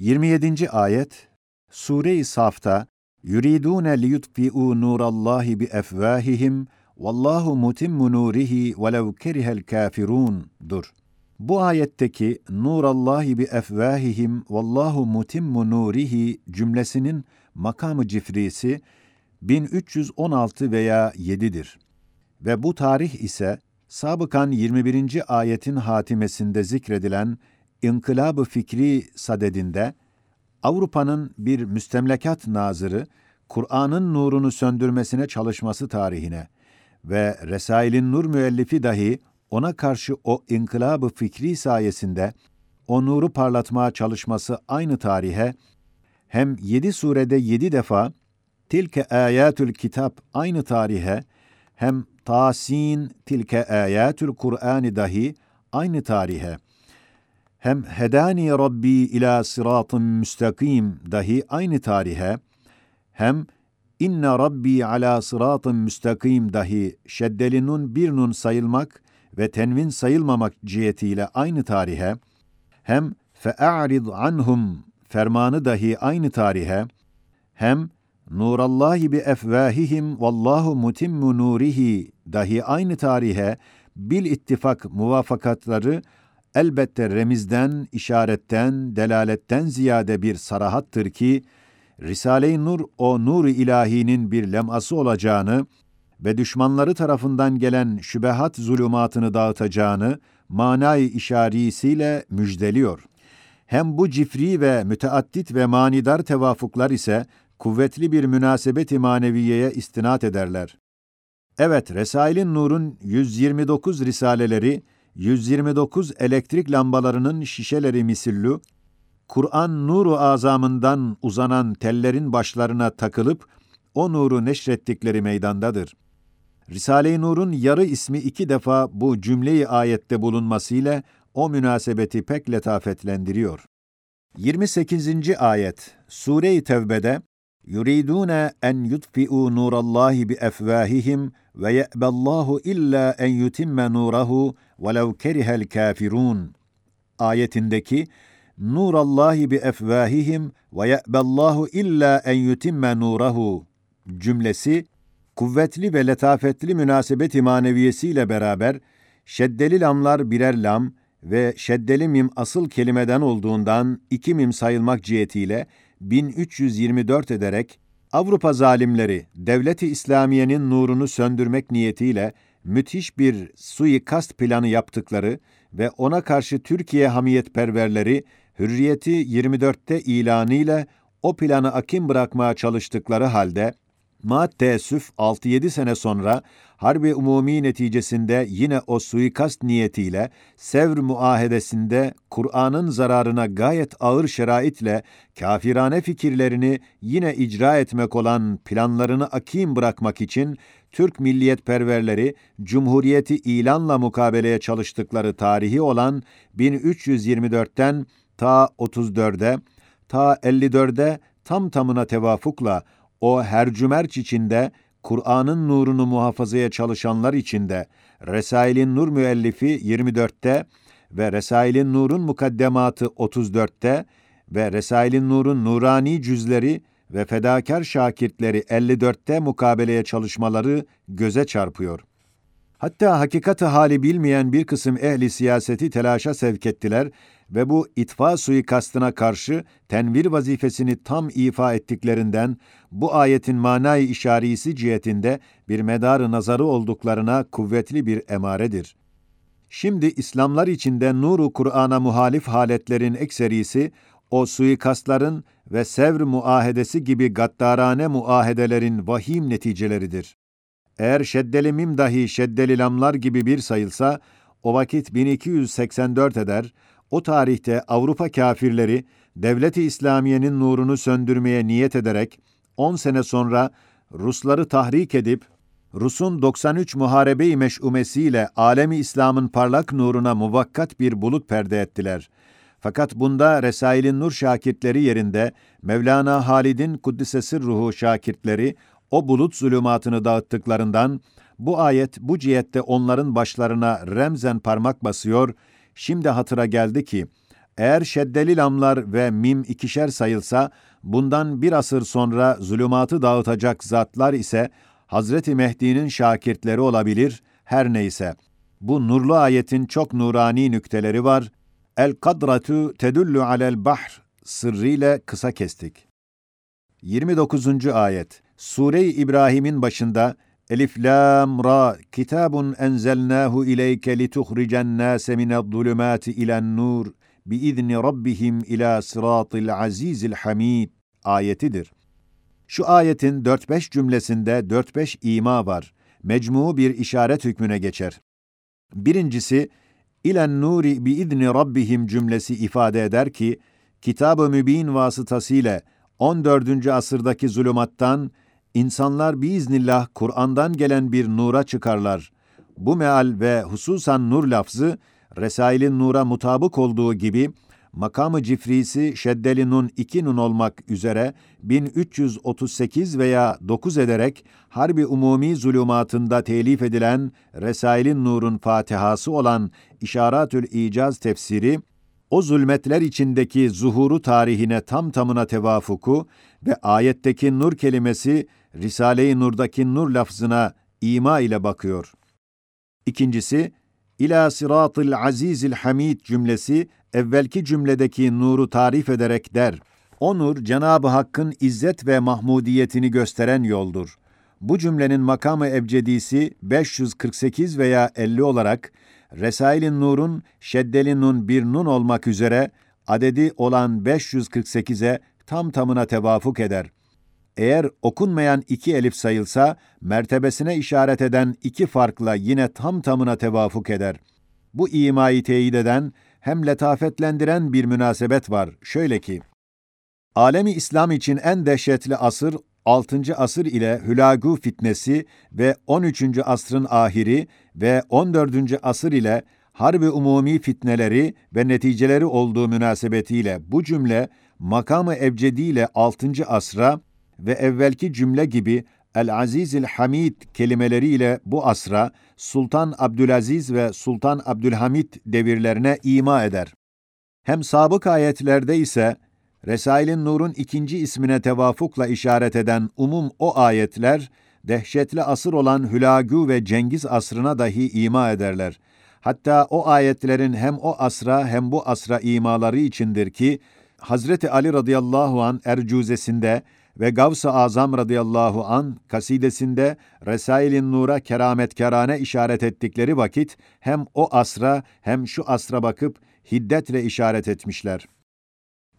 27. ayet Sure-i Saf'ta yuridune liyutfi'u nurallahi bi efvahihim vallahu mutimmu nurihi velev kerihel kafirun'dur. Bu ayetteki nurallahi bi efvahihim vallahu mutimmu nurihi cümlesinin makamı cifrisi 1316 veya 7'dir. Ve bu tarih ise sabıkan 21. ayetin hatimesinde zikredilen İnkılab-ı Fikri sadedinde Avrupa'nın bir müstemlekat nazırı Kur'an'ın nurunu söndürmesine çalışması tarihine ve Resail'in Nur müellifi dahi ona karşı o inkılab-ı fikri sayesinde o nuru parlatmaya çalışması aynı tarihe hem yedi surede yedi defa tilke ayatül kitap aynı tarihe hem tasin tilke ayatül Kur'an dahi aynı tarihe hem hedani rabbi ila sıratın müstakim dahi aynı tarihe hem inne rabbi ala sıratın müstakim dahi şeddeli nun bir nun sayılmak ve tenvin sayılmamak cihetiyle aynı tarihe hem fe'arid anhum fermanı dahi aynı tarihe hem nurallahi bi efvahihim vallahu mutimmu nurihi dahi aynı tarihe bil ittifak muvafakatları elbette remizden, işaretten, delaletten ziyade bir sarahattır ki, Risale-i Nur o nur-i ilahinin bir leması olacağını ve düşmanları tarafından gelen şübehat zulümatını dağıtacağını manay işarisiyle müjdeliyor. Hem bu cifri ve müteaddit ve manidar tevafuklar ise kuvvetli bir münasebet-i maneviyeye istinat ederler. Evet, Resail'in Nur'un 129 risaleleri 129 elektrik lambalarının şişeleri misillü, Kur'an nuru azamından uzanan tellerin başlarına takılıp o nuru neşrettikleri meydandadır. Risale-i Nur'un yarı ismi iki defa bu cümleyi ayette bulunmasıyla o münasebeti pek letafetlendiriyor. 28. ayet Sure-i Tevbe'de yuridune en yutfi'u nurallahi bi efvahihim ve ye'ballahu illa en yutimme nurahu velev kerihel kafirun. Ayetindeki nurallahi bi efvahihim ve ye'ballahu illa en yutimme nurahu. cümlesi kuvvetli ve letafetli münasebet-i maneviyesiyle beraber şeddeli lamlar birer lam ve şeddeli mim asıl kelimeden olduğundan iki mim sayılmak cihetiyle 1324 ederek Avrupa zalimleri devleti İslamiye'nin nurunu söndürmek niyetiyle müthiş bir suikast planı yaptıkları ve ona karşı Türkiye hamiyetperverleri Hürriyeti 24'te ilanıyla o planı akim bırakmaya çalıştıkları halde Ma teessüf 6-7 sene sonra Harbi Umumi neticesinde yine o suikast niyetiyle Sevr muahedesinde Kur'an'ın zararına gayet ağır şeraitle kafirane fikirlerini yine icra etmek olan planlarını akim bırakmak için Türk milliyetperverleri Cumhuriyeti ilanla mukabeleye çalıştıkları tarihi olan 1324'ten ta 34'e, ta 54'e tam tamına tevafukla o hercümerç içinde Kur'an'ın nurunu muhafazaya çalışanlar içinde Resail'in Nur müellifi 24'te ve Resail'in Nur'un mukaddematı 34'te ve Resail'in Nur'un nurani cüzleri ve fedakar şakirtleri 54'te mukabeleye çalışmaları göze çarpıyor. Hatta hakikati hali bilmeyen bir kısım ehli siyaseti telaşa sevk ettiler ve bu itfa suikastına karşı tenvir vazifesini tam ifa ettiklerinden bu ayetin manayı işarisi cihetinde bir medarı nazarı olduklarına kuvvetli bir emaredir. Şimdi İslamlar içinde nuru Kur'an'a muhalif haletlerin ekserisi o suikastların ve sevr muahedesi gibi gaddarane muahedelerin vahim neticeleridir. Eğer şeddeli mim dahi şeddeli lamlar gibi bir sayılsa, o vakit 1284 eder, o tarihte Avrupa kafirleri, devlet-i İslamiye'nin nurunu söndürmeye niyet ederek, 10 sene sonra Rusları tahrik edip, Rus'un 93 muharebe-i meş'umesiyle alemi İslam'ın parlak nuruna muvakkat bir bulut perde ettiler. Fakat bunda Resail'in Nur şakirtleri yerinde Mevlana Halid'in Kuddisesi ruhu şakirtleri o bulut zulümatını dağıttıklarından bu ayet bu cihette onların başlarına remzen parmak basıyor. Şimdi hatıra geldi ki Eğer şeddeli lamlar ve mim ikişer sayılsa, bundan bir asır sonra zulümatı dağıtacak zatlar ise Hazreti Mehdi'nin şakirtleri olabilir, her neyse. Bu nurlu ayetin çok nurani nükteleri var. El kadratu tedullu alel bahr sırrıyla kısa kestik. 29. ayet. Sure-i İbrahim'in başında Elif lam ra kitabun enzelnahu ileyke lituhricen nase minedh-zulumati ilen-nur biizni rabbihim ila sıratil azizil hamid ayetidir. Şu ayetin 4-5 cümlesinde 4-5 ima var. Mecmu bir işaret hükmüne geçer. Birincisi, ilen nuri bi idni rabbihim cümlesi ifade eder ki, Kitab-ı Mübin vasıtasıyla 14. asırdaki zulümattan insanlar biiznillah Kur'an'dan gelen bir nura çıkarlar. Bu meal ve hususan nur lafzı, Resail'in nura mutabık olduğu gibi, makamı cifrisi şeddeli nun iki nun olmak üzere 1338 veya 9 ederek Harbi Umumi Zulümatında telif edilen Resail'in Nur'un Fatihası olan İşaratül İcaz tefsiri, o zulmetler içindeki zuhuru tarihine tam tamına tevafuku ve ayetteki nur kelimesi Risale-i Nur'daki nur lafzına ima ile bakıyor. İkincisi, İlâ sıratıl azizil hamid cümlesi evvelki cümledeki nuru tarif ederek der. O nur Cenab-ı Hakk'ın izzet ve mahmudiyetini gösteren yoldur. Bu cümlenin makamı ebcedisi 548 veya 50 olarak Resail-i Nur'un şeddeli nun bir nun olmak üzere adedi olan 548'e tam tamına tevafuk eder. Eğer okunmayan iki elif sayılsa, mertebesine işaret eden iki farkla yine tam tamına tevafuk eder. Bu imayı teyit eden, hem letafetlendiren bir münasebet var. Şöyle ki, Alemi İslam için en dehşetli asır 6. asır ile Hülagu fitnesi ve 13. asrın ahiri ve 14. asır ile harbi umumi fitneleri ve neticeleri olduğu münasebetiyle bu cümle makamı ebcedi ile 6. asra ve evvelki cümle gibi El-Azizil Hamid kelimeleriyle bu asra Sultan Abdülaziz ve Sultan Abdülhamid devirlerine ima eder. Hem sabık ayetlerde ise Resail'in Nur'un ikinci ismine tevafukla işaret eden umum o ayetler, dehşetli asır olan Hülagü ve Cengiz asrına dahi ima ederler. Hatta o ayetlerin hem o asra hem bu asra imaları içindir ki, Hazreti Ali radıyallahu an ercuzesinde ve Gavs-ı Azam radıyallahu an kasidesinde Resailin Nur'a kerametkarane işaret ettikleri vakit hem o asra hem şu asra bakıp hiddetle işaret etmişler.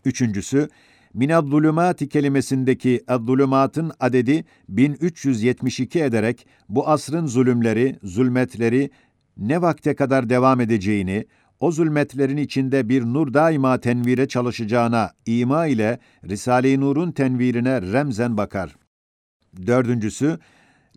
Üçüncüsü, Minad-zulümati kelimesindeki ad-zulümatın adedi 1372 ederek bu asrın zulümleri, zulmetleri ne vakte kadar devam edeceğini, o zulmetlerin içinde bir nur daima tenvire çalışacağına ima ile Risale-i Nur'un tenvirine remzen bakar. Dördüncüsü,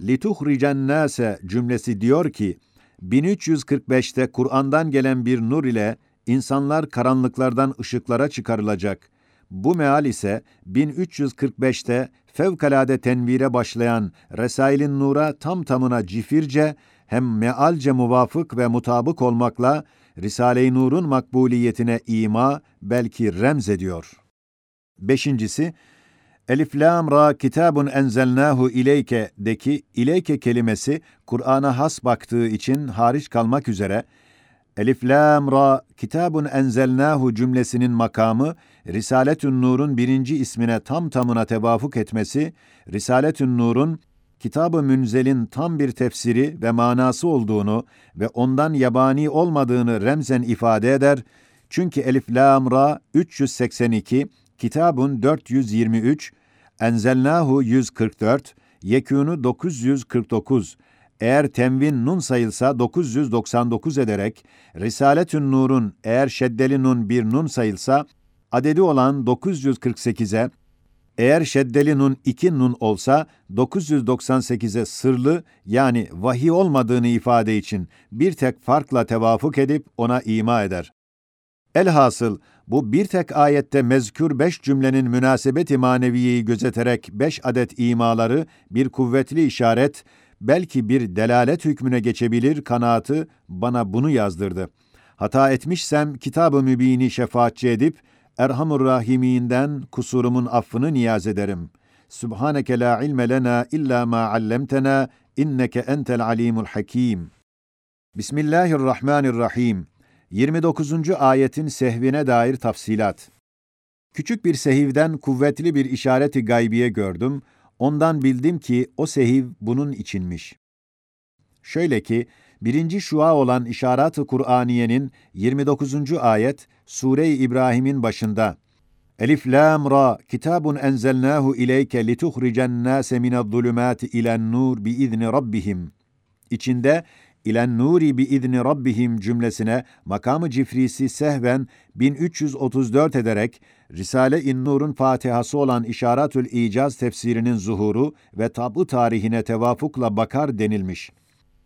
lituhricen nase cümlesi diyor ki, 1345'te Kur'an'dan gelen bir nur ile insanlar karanlıklardan ışıklara çıkarılacak. Bu meal ise 1345'te fevkalade tenvire başlayan Resailin Nur'a tam tamına cifirce hem mealce muvafık ve mutabık olmakla Risale-i Nur'un makbuliyetine ima, belki remz ediyor. Beşincisi, Elif lam ra kitabun enzelnahu ileyke deki ileyke kelimesi Kur'an'a has baktığı için hariç kalmak üzere Elif lam ra kitabun enzelnahu cümlesinin makamı Risaletün Nur'un birinci ismine tam tamına tevafuk etmesi, Risaletün Nur'un Kitab-ı Münzel'in tam bir tefsiri ve manası olduğunu ve ondan yabani olmadığını remzen ifade eder. Çünkü Elif Lam Ra 382, Kitabun 423, Enzelnahu 144, Yekûnu 949, eğer tenvin nun sayılsa 999 ederek, Risaletün Nur'un eğer şeddeli nun bir nun sayılsa, adedi olan 948'e, eğer şeddeli nun iki nun olsa 998'e sırlı yani vahiy olmadığını ifade için bir tek farkla tevafuk edip ona ima eder. Elhasıl bu bir tek ayette mezkür beş cümlenin münasebet-i maneviyeyi gözeterek beş adet imaları bir kuvvetli işaret, belki bir delalet hükmüne geçebilir kanaatı bana bunu yazdırdı. Hata etmişsem kitab-ı mübini şefaatçi edip, Erhamur Rahiminden kusurumun affını niyaz ederim. Subhaneke la ilme lena illa ma allamtena inneke entel alimul hakim. Bismillahirrahmanirrahim. 29. ayetin sehvine dair tafsilat. Küçük bir sehivden kuvvetli bir işareti gaybiye gördüm. Ondan bildim ki o sehiv bunun içinmiş. Şöyle ki, birinci şua olan İşarat-ı Kur'aniyenin 29. ayet, Sure-i İbrahim'in başında, Elif lam ra kitabun enzelnahu ileyke lituhricen nase minez-zulumati ilen-nur biizni rabbihim. İçinde ilen nuri bi izni rabbihim cümlesine makamı cifrisi sehven 1334 ederek Risale-i Nur'un Fatihası olan İşaratül İcaz tefsirinin zuhuru ve tabu tarihine tevafukla bakar denilmiş.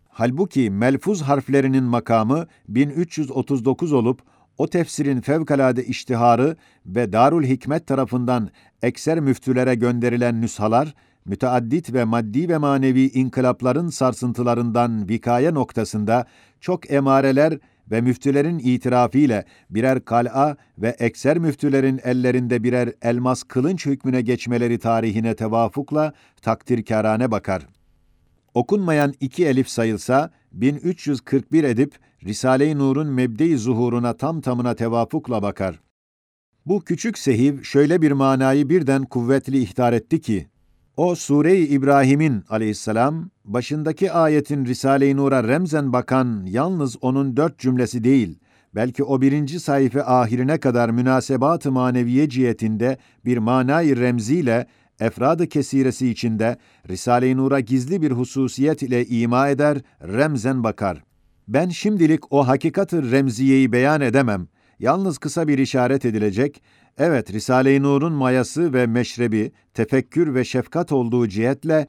Halbuki melfuz harflerinin makamı 1339 olup o tefsirin fevkalade iştiharı ve Darul Hikmet tarafından ekser müftülere gönderilen nüshalar müteaddit ve maddi ve manevi inkılapların sarsıntılarından vikaye noktasında çok emareler ve müftülerin itirafıyla birer kal'a ve ekser müftülerin ellerinde birer elmas kılınç hükmüne geçmeleri tarihine tevafukla takdirkârane bakar. Okunmayan iki elif sayılsa 1341 edip Risale-i Nur'un mebde-i zuhuruna tam tamına tevafukla bakar. Bu küçük sehiv şöyle bir manayı birden kuvvetli ihtar etti ki, o Sure-i İbrahim'in aleyhisselam, başındaki ayetin Risale-i Nur'a remzen bakan yalnız onun dört cümlesi değil, belki o birinci sayfa ahirine kadar münasebat-ı maneviye cihetinde bir manayı remziyle, efradı kesiresi içinde Risale-i Nur'a gizli bir hususiyet ile ima eder, remzen bakar. Ben şimdilik o hakikat-ı remziyeyi beyan edemem. Yalnız kısa bir işaret edilecek, Evet, Risale-i Nur'un mayası ve meşrebi, tefekkür ve şefkat olduğu cihetle,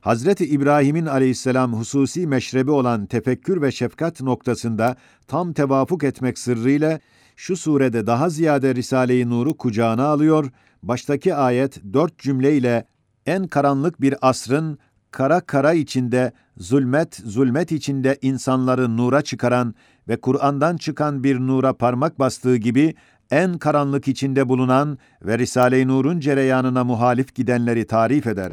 Hazreti İbrahim'in aleyhisselam hususi meşrebi olan tefekkür ve şefkat noktasında tam tevafuk etmek sırrıyla, şu surede daha ziyade Risale-i Nur'u kucağına alıyor, baştaki ayet dört cümleyle en karanlık bir asrın kara kara içinde, zulmet zulmet içinde insanları nura çıkaran ve Kur'an'dan çıkan bir nura parmak bastığı gibi en karanlık içinde bulunan ve Risale-i Nur'un cereyanına muhalif gidenleri tarif eder.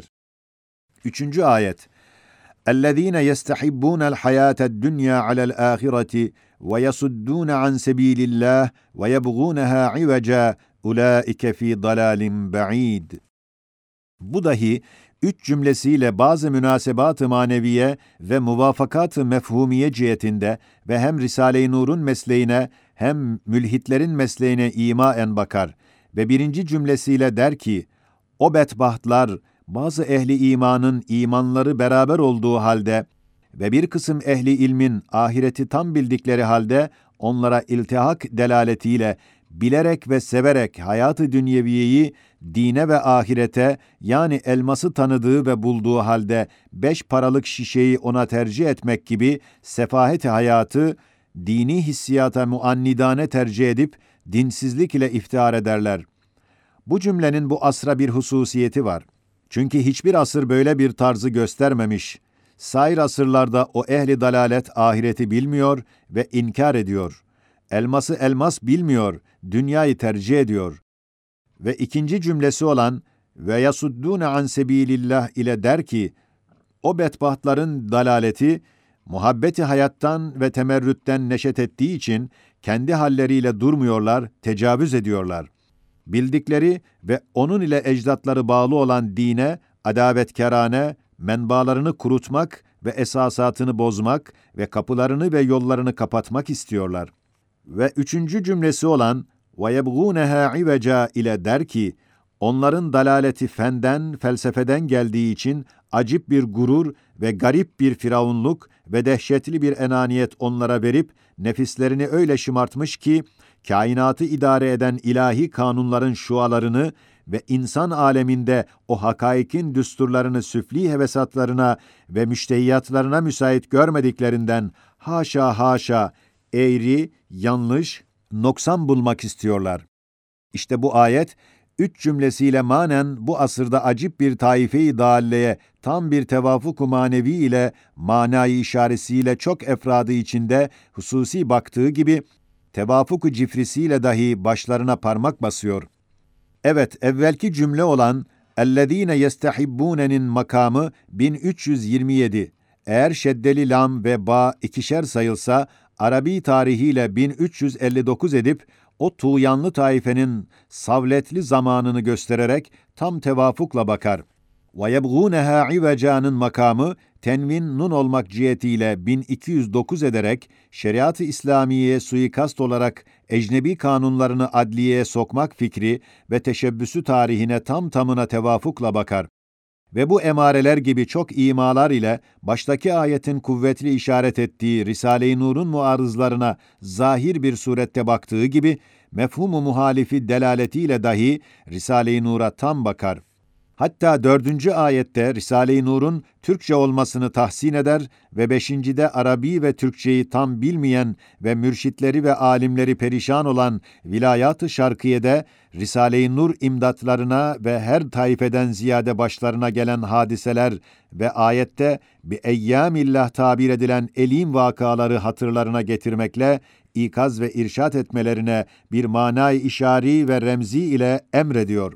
Üçüncü ayet. اَلَّذ۪ينَ يَسْتَحِبُّونَ الْحَيَاةَ الدُّنْيَا عَلَى الْآخِرَةِ وَيَصُدُّونَ عَنْ سَب۪يلِ اللّٰهِ وَيَبْغُونَهَا عِوَجًا ulaike fi dalalim ba'id. Bu dahi üç cümlesiyle bazı münasebat-ı maneviye ve muvafakat-ı mefhumiye cihetinde ve hem Risale-i Nur'un mesleğine hem mülhitlerin mesleğine imaen bakar ve birinci cümlesiyle der ki, o bedbahtlar, bazı ehli imanın imanları beraber olduğu halde ve bir kısım ehli ilmin ahireti tam bildikleri halde onlara iltihak delaletiyle bilerek ve severek hayatı dünyeviyeyi dine ve ahirete yani elması tanıdığı ve bulduğu halde beş paralık şişeyi ona tercih etmek gibi sefaheti hayatı dini hissiyata muannidane tercih edip dinsizlik ile iftihar ederler. Bu cümlenin bu asra bir hususiyeti var. Çünkü hiçbir asır böyle bir tarzı göstermemiş. Sair asırlarda o ehli dalalet ahireti bilmiyor ve inkar ediyor. Elması elmas bilmiyor, dünyayı tercih ediyor. Ve ikinci cümlesi olan ve yasuddune an sebilillah ile der ki, o bedbahtların dalaleti, muhabbeti hayattan ve temerrütten neşet ettiği için kendi halleriyle durmuyorlar, tecavüz ediyorlar. Bildikleri ve onun ile ecdatları bağlı olan dine, adavetkerane, menbalarını kurutmak ve esasatını bozmak ve kapılarını ve yollarını kapatmak istiyorlar Ve üçüncü cümlesi olan وَيَبْغُونَهَا عِوَجًا ile der ki, onların dalaleti fenden, felsefeden geldiği için acip bir gurur ve garip bir firavunluk ve dehşetli bir enaniyet onlara verip nefislerini öyle şımartmış ki kainatı idare eden ilahi kanunların şualarını ve insan aleminde o hakaikin düsturlarını süfli hevesatlarına ve müştehiyatlarına müsait görmediklerinden haşa haşa eğri, yanlış, noksan bulmak istiyorlar. İşte bu ayet üç cümlesiyle manen bu asırda acip bir taife-i dalleye tam bir tevafuk manevi ile manayı işaretiyle çok efradı içinde hususi baktığı gibi tevafuk cifrisiyle dahi başlarına parmak basıyor. Evet, evvelki cümle olan اَلَّذ۪ينَ يَسْتَحِبُّونَ'nin makamı 1327. Eğer şeddeli lam ve ba ikişer sayılsa, Arabi tarihiyle 1359 edip, o tuğyanlı taifenin savletli zamanını göstererek tam tevafukla bakar. وَيَبْغُونَهَا عِوَجَانın makamı, tenvin nun olmak cihetiyle 1209 ederek, şeriat-ı İslamiye'ye suikast olarak ecnebi kanunlarını adliyeye sokmak fikri ve teşebbüsü tarihine tam tamına tevafukla bakar. Ve bu emareler gibi çok imalar ile baştaki ayetin kuvvetli işaret ettiği Risale-i Nur'un muarızlarına zahir bir surette baktığı gibi mefhumu muhalifi delaletiyle dahi Risale-i Nur'a tam bakar. Hatta dördüncü ayette Risale-i Nur'un Türkçe olmasını tahsin eder ve beşincide Arabi ve Türkçeyi tam bilmeyen ve mürşitleri ve alimleri perişan olan vilayat-ı şarkiyede Risale-i Nur imdatlarına ve her taifeden ziyade başlarına gelen hadiseler ve ayette bir eyyamillah tabir edilen elim vakaları hatırlarına getirmekle ikaz ve irşat etmelerine bir manay işari ve remzi ile emrediyor.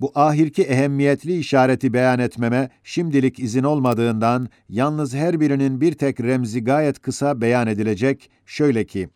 Bu ahirki ehemmiyetli işareti beyan etmeme şimdilik izin olmadığından yalnız her birinin bir tek remzi gayet kısa beyan edilecek. Şöyle ki,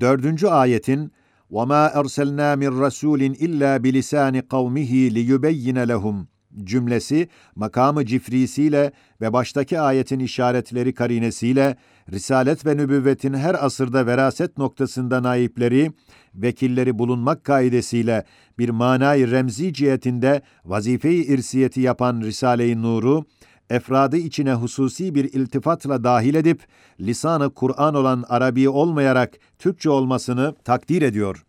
dördüncü ayetin وَمَا أَرْسَلْنَا مِنْ رَسُولٍ إِلَّا بِلِسَانِ قَوْمِهِ لِيُبَيِّنَ لَهُمْ cümlesi makamı cifrisiyle ve baştaki ayetin işaretleri karinesiyle risalet ve nübüvvetin her asırda veraset noktasında naipleri, vekilleri bulunmak kaidesiyle bir manayı remzi cihetinde vazife-i irsiyeti yapan Risale-i Nur'u, efradı içine hususi bir iltifatla dahil edip, lisanı Kur'an olan Arabi olmayarak Türkçe olmasını takdir ediyor.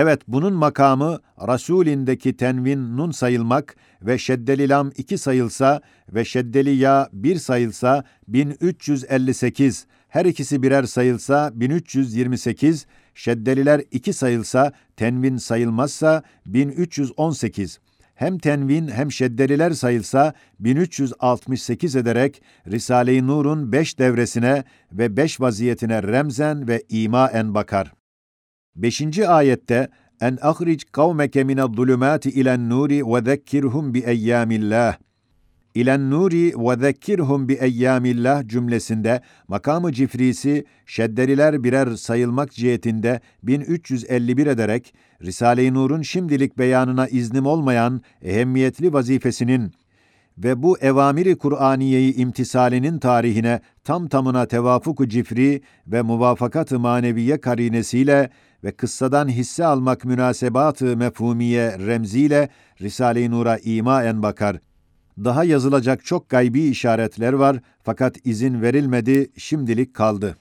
Evet, bunun makamı Rasulindeki tenvin nun sayılmak ve şeddeli lam iki sayılsa ve şeddeli ya bir sayılsa 1358, her ikisi birer sayılsa 1328, şeddeliler iki sayılsa, tenvin sayılmazsa 1318. Hem tenvin hem şeddeliler sayılsa 1368 ederek Risale-i Nur'un beş devresine ve beş vaziyetine remzen ve imaen bakar. Beşinci ayette en ahric kavmeke minez-zulumati ilen-nuri ve zekkirhum bi eyyamillah. İlen nuri ve zekkirhum bi eyyamillah cümlesinde makamı cifrisi şeddeliler birer sayılmak cihetinde 1351 ederek Risale-i Nur'un şimdilik beyanına iznim olmayan ehemmiyetli vazifesinin ve bu evamiri Kur'aniyeyi imtisalinin tarihine tam tamına tevafuk cifri ve muvafakat-ı maneviye karinesiyle ve kıssadan hisse almak münasebatı mefhumiye remziyle Risale-i Nur'a imaen bakar. Daha yazılacak çok gaybi işaretler var fakat izin verilmedi, şimdilik kaldı.